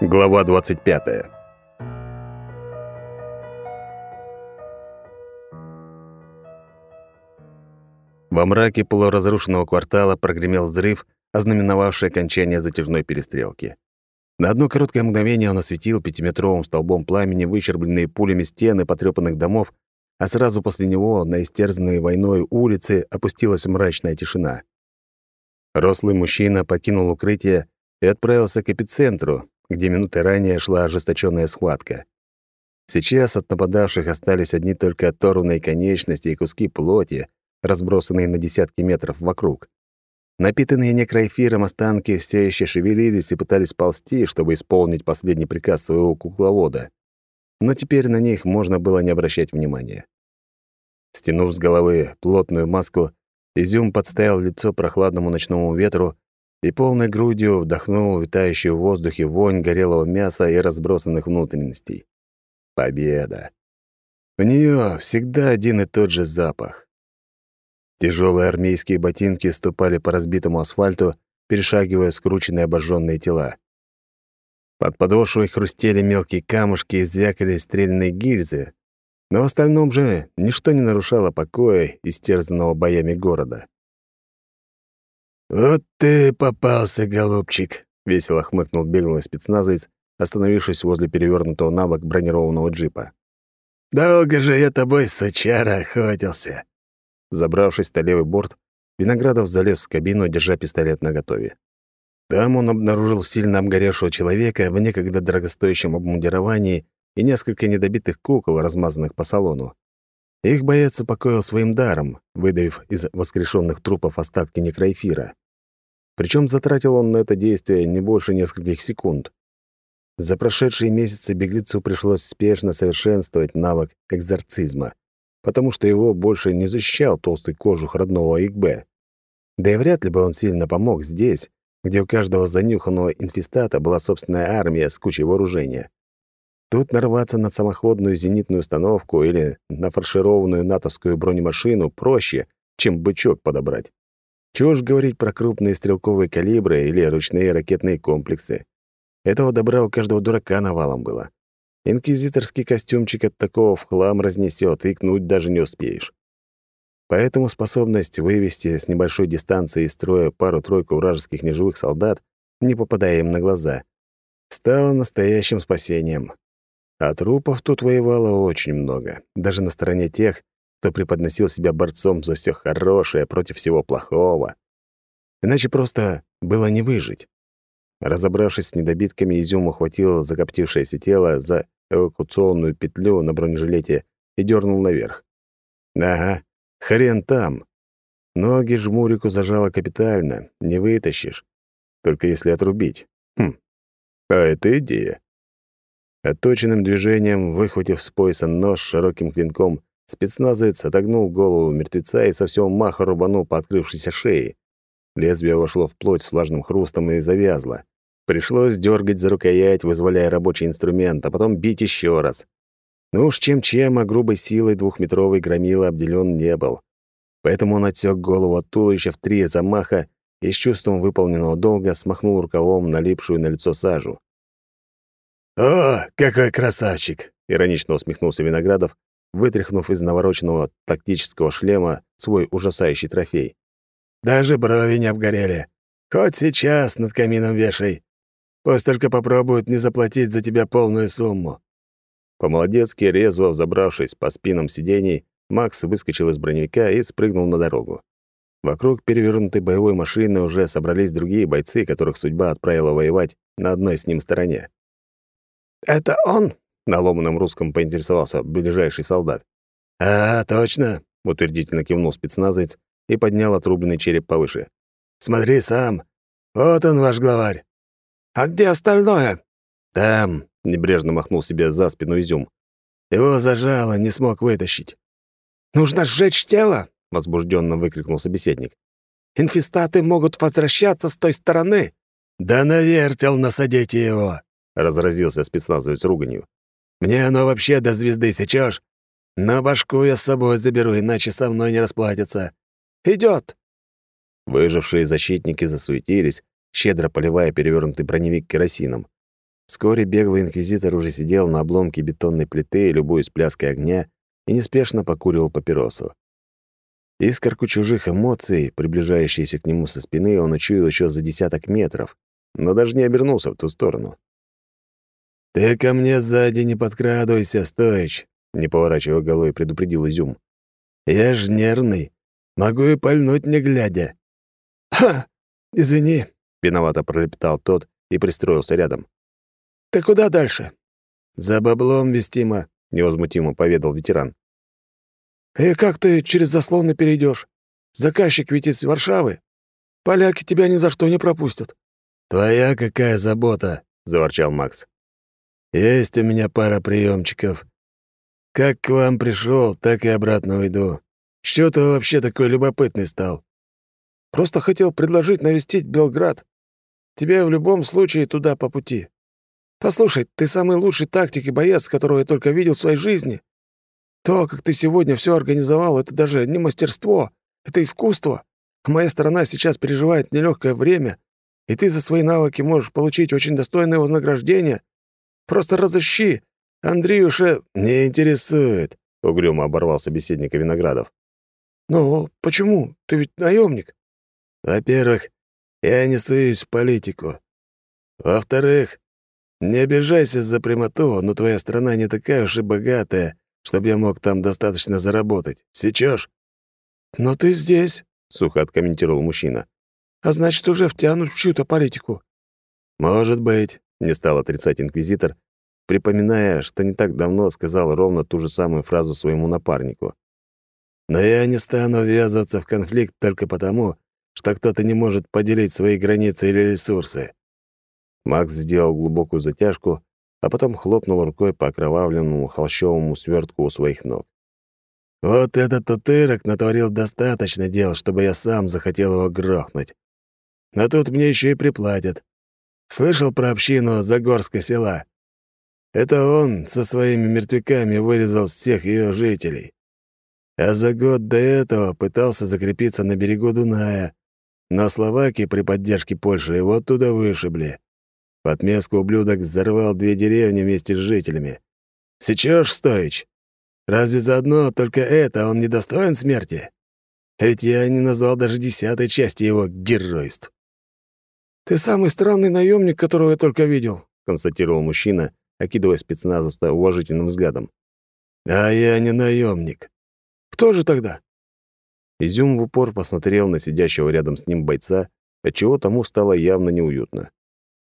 Глава 25. Во мраке полуразрушенного квартала прогремел взрыв, ознаменовавший окончание затяжной перестрелки. На одно короткое мгновение он осветил пятиметровым столбом пламени выщербленные пулями стены потрёпанных домов, а сразу после него на истерзанные войной улицы опустилась мрачная тишина. Рослый мужчина покинул укрытие и отправился к эпицентру, где минуты ранее шла ожесточенная схватка. Сейчас от нападавших остались одни только оторванные конечности и куски плоти, разбросанные на десятки метров вокруг. Напитанные некроэфиром останки все еще шевелились и пытались ползти, чтобы исполнить последний приказ своего кукловода. Но теперь на них можно было не обращать внимания. Стянув с головы плотную маску, Изюм подставил лицо прохладному ночному ветру и полной грудью вдохнул витающую в воздухе вонь горелого мяса и разбросанных внутренностей. Победа! У нее всегда один и тот же запах. Тяжелые армейские ботинки ступали по разбитому асфальту, перешагивая скрученные обожженные тела. Под подошвой хрустели мелкие камушки и звякали стрельные гильзы, но в остальном же ничто не нарушало покоя, истерзанного боями города. «Вот ты попался, голубчик», — весело хмыкнул беглый спецназовец, остановившись возле перевернутого на бок бронированного джипа. «Долго же я тобой, сучара, охотился». Забравшись на левый борт, Виноградов залез в кабину, держа пистолет наготове. Там он обнаружил сильно обгоревшего человека в некогда дорогостоящем обмундировании и несколько недобитых кукол, размазанных по салону. Их боец упокоил своим даром, выдавив из воскрешенных трупов остатки некроэфира. Причем затратил он на это действие не больше нескольких секунд. За прошедшие месяцы беглецу пришлось спешно совершенствовать навык экзорцизма, потому что его больше не защищал толстый кожух родного ИКБ. Да и вряд ли бы он сильно помог здесь, где у каждого занюханного инфестата была собственная армия с кучей вооружения. Тут нарваться на самоходную зенитную установку или на фаршированную натовскую бронемашину проще, чем бычок подобрать. Чего ж говорить про крупные стрелковые калибры или ручные ракетные комплексы. Этого добра у каждого дурака навалом было. Инквизиторский костюмчик от такого в хлам разнесет, и кнуть даже не успеешь. Поэтому способность вывести с небольшой дистанции из строя пару-тройку вражеских неживых солдат, не попадая им на глаза, стала настоящим спасением. А трупов тут воевало очень много, даже на стороне тех, кто преподносил себя борцом за все хорошее против всего плохого. Иначе просто было не выжить. Разобравшись с недобитками, Изюм ухватил закоптившееся тело за эвакуационную петлю на бронежилете и дернул наверх. Ага, хрен там. Ноги жмурику зажало капитально, не вытащишь. Только если отрубить. Хм, а это идея. Отточенным движением, выхватив с пояса нож широким клинком, спецназовец отогнул голову мертвеца и со всего маха рубанул по открывшейся шее. Лезвие вошло в плоть с влажным хрустом и завязло. Пришлось дергать за рукоять, вызволяя рабочий инструмент, а потом бить еще раз. Ну уж чем-чем, а грубой силой двухметровый громила обделен не был. Поэтому он отсек голову от туловища в три замаха и с чувством выполненного долга смахнул рукавом налипшую на лицо сажу. «О, какой красавчик!» — иронично усмехнулся Виноградов, вытряхнув из навороченного тактического шлема свой ужасающий трофей. «Даже брови не обгорели. Хоть сейчас над камином вешай. Пусть только попробуют не заплатить за тебя полную сумму». По-молодецки, резво взобравшись по спинам сидений, Макс выскочил из броневика и спрыгнул на дорогу. Вокруг перевернутой боевой машины уже собрались другие бойцы, которых судьба отправила воевать на одной с ним стороне. «Это он?» — на ломаном русском поинтересовался ближайший солдат. «А, точно!» — утвердительно кивнул спецназовец и поднял отрубленный череп повыше. «Смотри сам. Вот он, ваш главарь». «А где остальное?» «Там», — небрежно махнул себе за спину изюм. «Его зажало, не смог вытащить». «Нужно сжечь тело!» — возбужденно выкрикнул собеседник. «Инфестаты могут возвращаться с той стороны!» «Да навертел насадите его!» — разразился спецназовец руганью. «Мне оно вообще до звезды сечешь? Но башку я с собой заберу, иначе со мной не расплатится. Идет!» Выжившие защитники засуетились, щедро поливая перевернутый броневик керосином. Вскоре беглый инквизитор уже сидел на обломке бетонной плиты, любуясь пляской огня, и неспешно покуривал папиросу. Искорку чужих эмоций, приближающейся к нему со спины, он учуял еще за десяток метров, но даже не обернулся в ту сторону. «Ты ко мне сзади не подкрадывайся, Стоич», — не поворачивая головой, предупредил Изюм. «Я ж нервный. Могу и пальнуть, не глядя». «Ха! Извини», — виновато пролепетал тот и пристроился рядом. «Ты куда дальше?» «За баблом вестимо», — невозмутимо поведал ветеран. «И как ты через заслоны перейдешь? Заказчик ведь из Варшавы. Поляки тебя ни за что не пропустят». «Твоя какая забота», — заворчал Макс. «Есть у меня пара приемчиков. Как к вам пришел, так и обратно уйду. Что ты вообще такой любопытный стал?» «Просто хотел предложить навестить Белград. Тебе в любом случае туда по пути. Послушай, ты самый лучший тактик и боец, которого я только видел в своей жизни. То, как ты сегодня все организовал, это даже не мастерство, это искусство. Моя сторона сейчас переживает нелегкое время, и ты за свои навыки можешь получить очень достойное вознаграждение. Просто разыщи. Андрюша не интересует, угрюмо оборвал собеседника Виноградов. Ну, почему? Ты ведь наемник. Во-первых, я не суюсь в политику. Во-вторых, не обижайся за прямоту, но твоя страна не такая уж и богатая, чтобы я мог там достаточно заработать. Сечешь? Но ты здесь, сухо откомментировал мужчина. А значит, уже втянут в чью-то политику. Может быть, не стал отрицать инквизитор, припоминая, что не так давно сказал ровно ту же самую фразу своему напарнику. Но я не стану ввязываться в конфликт только потому, что кто-то не может поделить свои границы или ресурсы. Макс сделал глубокую затяжку, а потом хлопнул рукой по окровавленному холщовому свертку у своих ног. «Вот этот утырок натворил достаточно дел, чтобы я сам захотел его грохнуть. Но тут мне еще и приплатят. Слышал про общину Загорской села? Это он со своими мертвяками вырезал всех ее жителей. А за год до этого пытался закрепиться на берегу Дуная, но словаки при поддержке Польши его оттуда вышибли. В отместку ублюдок взорвал две деревни вместе с жителями. Сечешь, Стоич? Разве заодно только это он не достоин смерти? Ведь я не назвал даже десятой части его геройств. «Ты самый странный наемник, которого я только видел», — констатировал мужчина, окидывая спецназовца уважительным взглядом. «А я не наемник. Кто же тогда?» Изюм в упор посмотрел на сидящего рядом с ним бойца, отчего тому стало явно неуютно.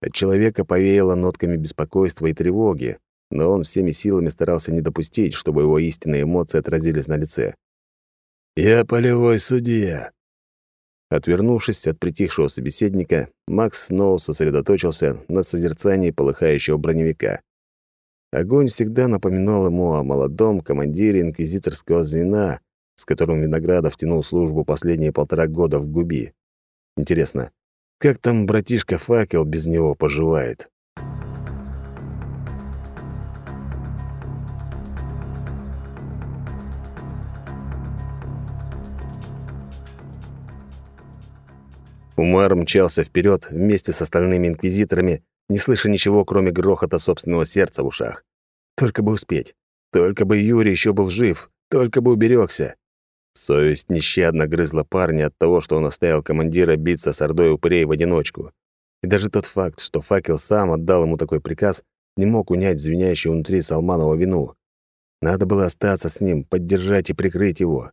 От человека повеяло нотками беспокойства и тревоги, но он всеми силами старался не допустить, чтобы его истинные эмоции отразились на лице. «Я полевой судья». Отвернувшись от притихшего собеседника, Макс снова сосредоточился на созерцании полыхающего броневика. Огонь всегда напоминал ему о молодом командире инквизиторского звена, с которым Виноградов тянул службу последние полтора года в Губи. Интересно, как там братишка Факел без него поживает? Умар мчался вперед вместе с остальными инквизиторами, не слыша ничего, кроме грохота собственного сердца в ушах. Только бы успеть. Только бы Юрий еще был жив. Только бы уберегся. Совесть нещадно грызла парня от того, что он оставил командира биться с ордой упырей в одиночку. И даже тот факт, что факел сам отдал ему такой приказ, не мог унять звенящую внутри Салманова вину. Надо было остаться с ним, поддержать и прикрыть его.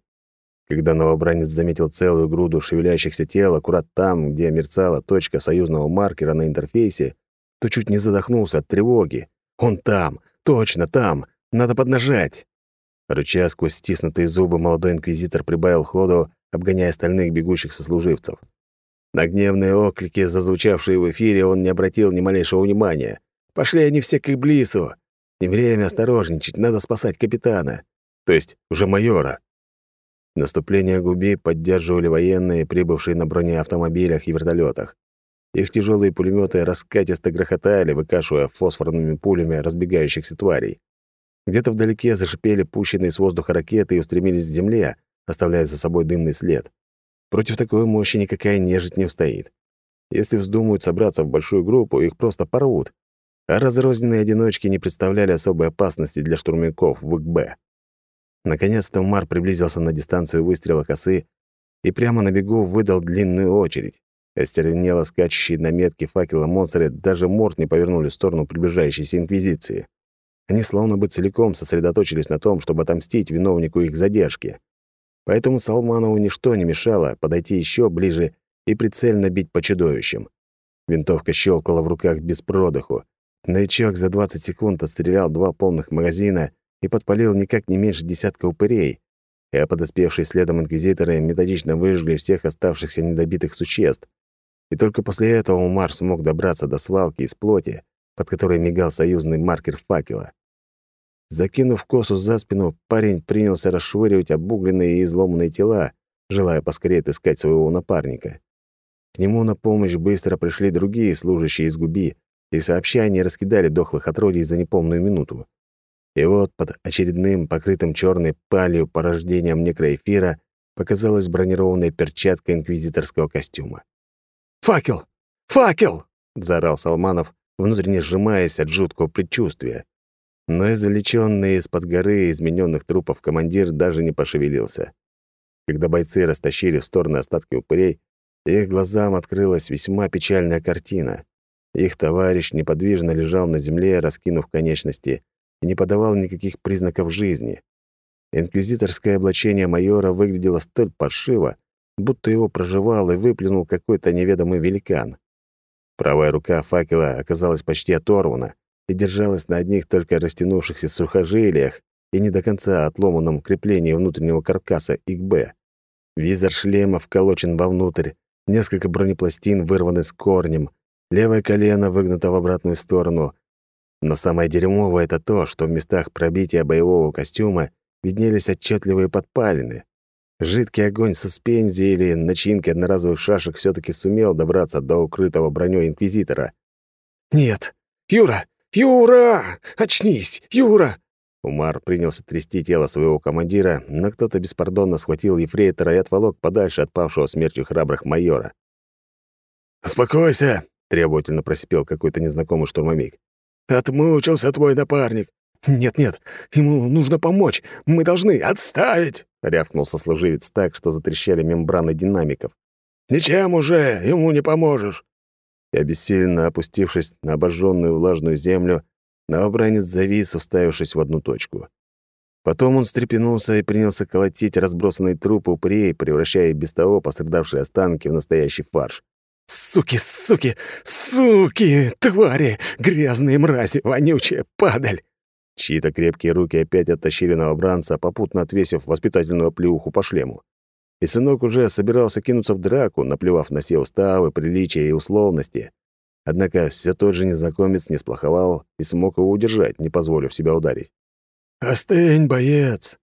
Когда новобранец заметил целую груду шевелящихся тел аккурат там, где мерцала точка союзного маркера на интерфейсе, то чуть не задохнулся от тревоги. «Он там! Точно там! Надо поднажать!» Рыча сквозь стиснутые зубы, молодой инквизитор прибавил ходу, обгоняя остальных бегущих сослуживцев. На гневные оклики, зазвучавшие в эфире, он не обратил ни малейшего внимания. Пошли они все к Иблису. Не время осторожничать, надо спасать капитана. То есть уже майора. Наступление Губи поддерживали военные, прибывшие на бронеавтомобилях и вертолетах. Их тяжелые пулеметы раскатисто грохотали, выкашивая фосфорными пулями разбегающихся тварей. Где-то вдалеке зашипели пущенные с воздуха ракеты и устремились к земле, оставляя за собой дымный след. Против такой мощи никакая нежить не устоит. Если вздумают собраться в большую группу, их просто порвут. а разрозненные одиночки не представляли особой опасности для штурмовиков в ИКБ. Наконец-то Умар приблизился на дистанцию выстрела косы и прямо на бегу выдал длинную очередь. Остервенело скачущие на метке факела монстры даже морд не повернули в сторону приближающейся Инквизиции. Они словно бы целиком сосредоточились на том, чтобы отомстить виновнику их задержки. Поэтому Салманову ничто не мешало подойти еще ближе и прицельно бить по чудовищам. Винтовка щелкала в руках без продыху. Новичок за 20 секунд отстрелял два полных магазина и подпалил никак не меньше десятка упырей, а подоспевшие следом инквизиторы методично выжгли всех оставшихся недобитых существ. И только после этого Умар смог добраться до свалки из плоти, под которой мигал союзный маркер факела. Закинув косу за спину, парень принялся расшвыривать обугленные и изломанные тела, желая поскорее отыскать своего напарника. К нему на помощь быстро пришли другие служащие из губи, и сообща они раскидали дохлых отродий за неполную минуту. И вот под очередным покрытым черной палью порождением некроэфира показалась бронированная перчатка инквизиторского костюма. «Факел! Факел!» — заорал Салманов, внутренне сжимаясь от жуткого предчувствия. Но извлеченный из-под горы измененных трупов командир даже не пошевелился. Когда бойцы растащили в стороны остатки упырей, их глазам открылась весьма печальная картина. Их товарищ неподвижно лежал на земле, раскинув конечности, и не подавал никаких признаков жизни. Инквизиторское облачение майора выглядело столь паршиво, будто его проживал и выплюнул какой-то неведомый великан. Правая рука факела оказалась почти оторвана и держалась на одних только растянувшихся сухожилиях и не до конца отломанном креплении внутреннего каркаса ИКБ. Визор шлема вколочен вовнутрь, несколько бронепластин вырваны с корнем, левое колено выгнуто в обратную сторону. Но самое дерьмовое — это то, что в местах пробития боевого костюма виднелись отчетливые подпалины. Жидкий огонь суспензии или начинки одноразовых шашек все таки сумел добраться до укрытого бронёй инквизитора. «Нет! Юра! Юра! Очнись! Юра!» Умар принялся трясти тело своего командира, но кто-то беспардонно схватил ефрейтора и отволок подальше от павшего смертью храбрых майора. «Успокойся!» — требовательно просипел какой-то незнакомый штурмовик. «Отмучился твой напарник. «Нет-нет, ему нужно помочь. Мы должны отставить!» — рявкнул сослуживец так, что затрещали мембраны динамиков. «Ничем уже ему не поможешь!» И обессиленно опустившись на обожженную влажную землю, новобранец завис, уставившись в одну точку. Потом он встрепенулся и принялся колотить разбросанные трупы упырей, превращая без того пострадавшие останки в настоящий фарш. «Суки, суки, суки, твари, грязные мрази, вонючая падаль!» Чьи-то крепкие руки опять оттащили новобранца, попутно отвесив воспитательную оплеуху по шлему. И сынок уже собирался кинуться в драку, наплевав на все уставы, приличия и условности. Однако все тот же незнакомец не сплоховал и смог его удержать, не позволив себя ударить. «Остынь, боец!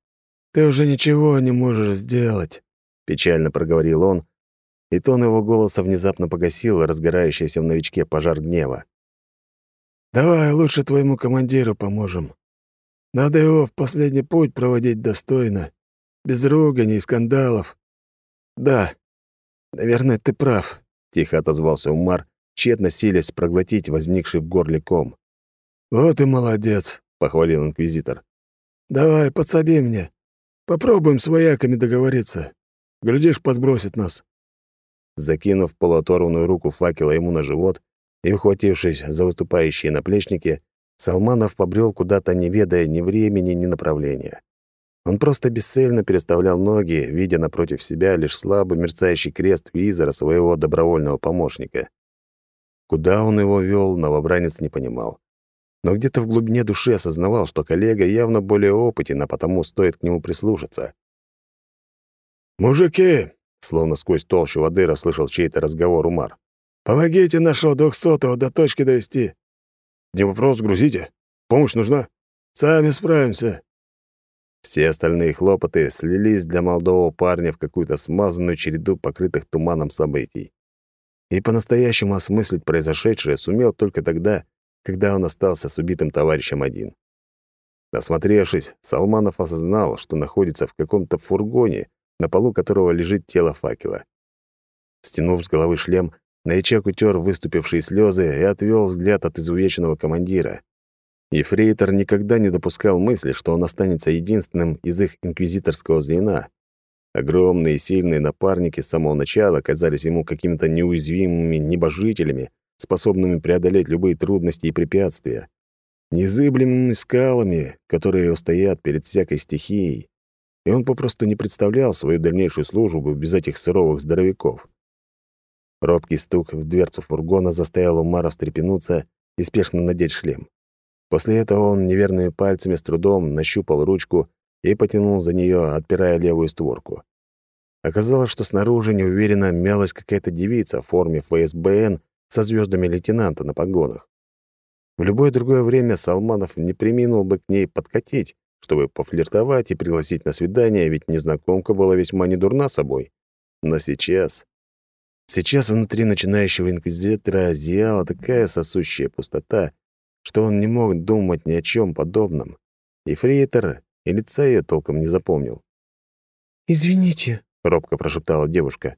Ты уже ничего не можешь сделать», — печально проговорил он, и тон его голоса внезапно погасил разгорающийся в новичке пожар гнева. «Давай лучше твоему командиру поможем. Надо его в последний путь проводить достойно, без руганий и скандалов. Да, наверное, ты прав, тихо отозвался Умар, тщетно силясь проглотить возникший в горле ком. Вот и молодец, похвалил инквизитор. Давай, подсоби мне. Попробуем с вояками договориться. Глядишь, подбросит нас. Закинув полуоторванную руку факела ему на живот и ухватившись за выступающие наплечники, Салманов побрел куда-то, не ведая ни времени, ни направления. Он просто бесцельно переставлял ноги, видя напротив себя лишь слабо мерцающий крест визора своего добровольного помощника. Куда он его вел, новобранец не понимал. Но где-то в глубине души осознавал, что коллега явно более опытен, а потому стоит к нему прислушаться. «Мужики!» — словно сквозь толщу воды расслышал чей-то разговор Умар. «Помогите нашего двухсотого до точки довести. Не вопрос, грузите. Помощь нужна. Сами справимся». Все остальные хлопоты слились для молодого парня в какую-то смазанную череду покрытых туманом событий. И по-настоящему осмыслить произошедшее сумел только тогда, когда он остался с убитым товарищем один. Осмотревшись, Салманов осознал, что находится в каком-то фургоне, на полу которого лежит тело факела. Стянув с головы шлем, Новичок утер выступившие слезы и отвел взгляд от изувеченного командира. Ефрейтор никогда не допускал мысли, что он останется единственным из их инквизиторского звена. Огромные и сильные напарники с самого начала казались ему какими-то неуязвимыми небожителями, способными преодолеть любые трудности и препятствия, незыблемыми скалами, которые устоят перед всякой стихией, и он попросту не представлял свою дальнейшую службу без этих сыровых здоровяков. Робкий стук в дверцу фургона заставил Умара встрепенуться и спешно надеть шлем. После этого он неверными пальцами с трудом нащупал ручку и потянул за нее, отпирая левую створку. Оказалось, что снаружи неуверенно мялась какая-то девица в форме ФСБН со звездами лейтенанта на погонах. В любое другое время Салманов не приминул бы к ней подкатить, чтобы пофлиртовать и пригласить на свидание, ведь незнакомка была весьма недурна собой. Но сейчас... Сейчас внутри начинающего инквизитора зияла такая сосущая пустота, что он не мог думать ни о чем подобном. И фрейтор и лица ее толком не запомнил. «Извините», — робко прошептала девушка.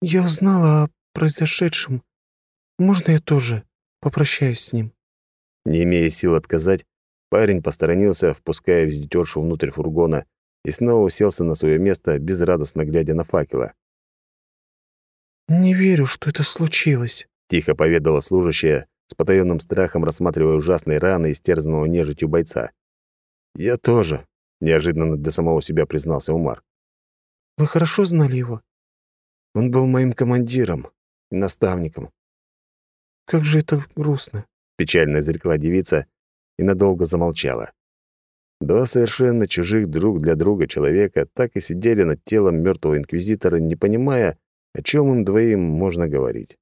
«Я узнала о произошедшем. Можно я тоже попрощаюсь с ним?» Не имея сил отказать, парень посторонился, впуская визитершу внутрь фургона, и снова уселся на свое место, безрадостно глядя на факела. «Не верю, что это случилось», — тихо поведала служащая, с потаённым страхом рассматривая ужасные раны истерзанного нежитью бойца. «Я тоже», — неожиданно для самого себя признался Умар. «Вы хорошо знали его?» «Он был моим командиром и наставником». «Как же это грустно», — печально изрекла девица и надолго замолчала. Два совершенно чужих друг для друга человека так и сидели над телом мертвого инквизитора, не понимая, о чем им двоим можно говорить?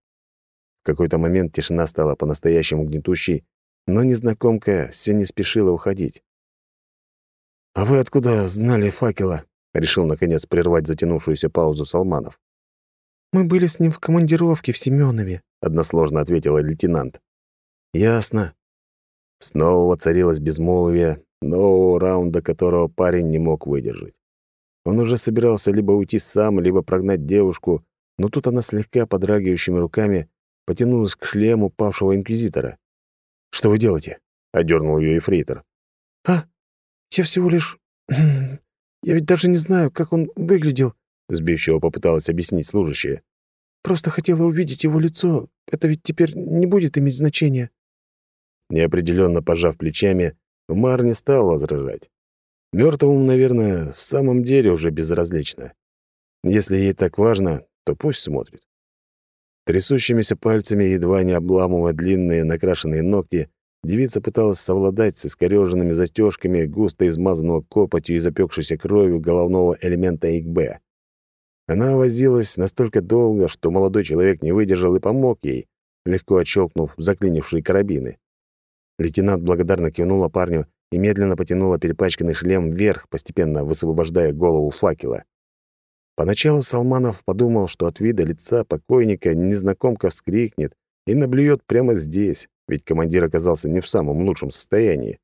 В какой-то момент тишина стала по-настоящему гнетущей, но незнакомка все не спешила уходить. «А вы откуда знали факела?» — решил, наконец, прервать затянувшуюся паузу Салманов. «Мы были с ним в командировке в Семенове», — односложно ответила лейтенант. «Ясно». Снова воцарилось безмолвие, нового раунда которого парень не мог выдержать. Он уже собирался либо уйти сам, либо прогнать девушку, но тут она слегка подрагивающими руками потянулась к шлему павшего инквизитора. «Что вы делаете?» — одернул ее эфрейтор. «А, я всего лишь... Я ведь даже не знаю, как он выглядел», — сбивчиво попыталась объяснить служащая. «Просто хотела увидеть его лицо. Это ведь теперь не будет иметь значения». Неопределенно пожав плечами, Мар не стал возражать. Мертвому, наверное, в самом деле уже безразлично. Если ей так важно, то пусть смотрит. Трясущимися пальцами, едва не обламывая длинные накрашенные ногти, девица пыталась совладать с искорёженными застежками густо измазанного копотью и запекшейся кровью головного элемента ИКБ. Она возилась настолько долго, что молодой человек не выдержал и помог ей, легко отщелкнув заклинившие карабины. Лейтенант благодарно кивнула парню и медленно потянула перепачканный шлем вверх, постепенно высвобождая голову факела. Поначалу Салманов подумал, что от вида лица покойника незнакомка вскрикнет и наблюет прямо здесь, ведь командир оказался не в самом лучшем состоянии.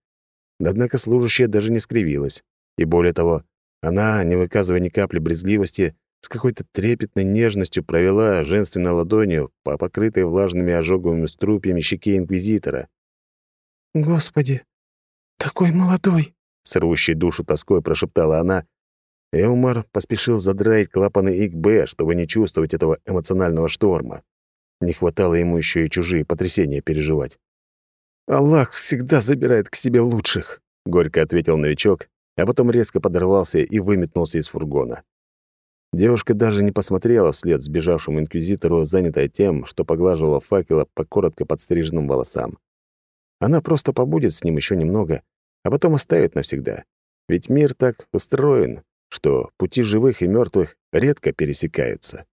Однако служащая даже не скривилась. И более того, она, не выказывая ни капли брезгливости, с какой-то трепетной нежностью провела женственной ладонью по покрытой влажными ожоговыми струпьями щеке инквизитора. «Господи, такой молодой!» — с рвущей душу тоской прошептала она Эумар поспешил задраить клапаны ИКБ, чтобы не чувствовать этого эмоционального шторма. Не хватало ему еще и чужие потрясения переживать. «Аллах всегда забирает к себе лучших», — горько ответил новичок, а потом резко подорвался и выметнулся из фургона. Девушка даже не посмотрела вслед сбежавшему инквизитору, занятая тем, что поглаживала факела по коротко подстриженным волосам. Она просто побудет с ним еще немного, а потом оставит навсегда. Ведь мир так устроен, что пути живых и мертвых редко пересекаются.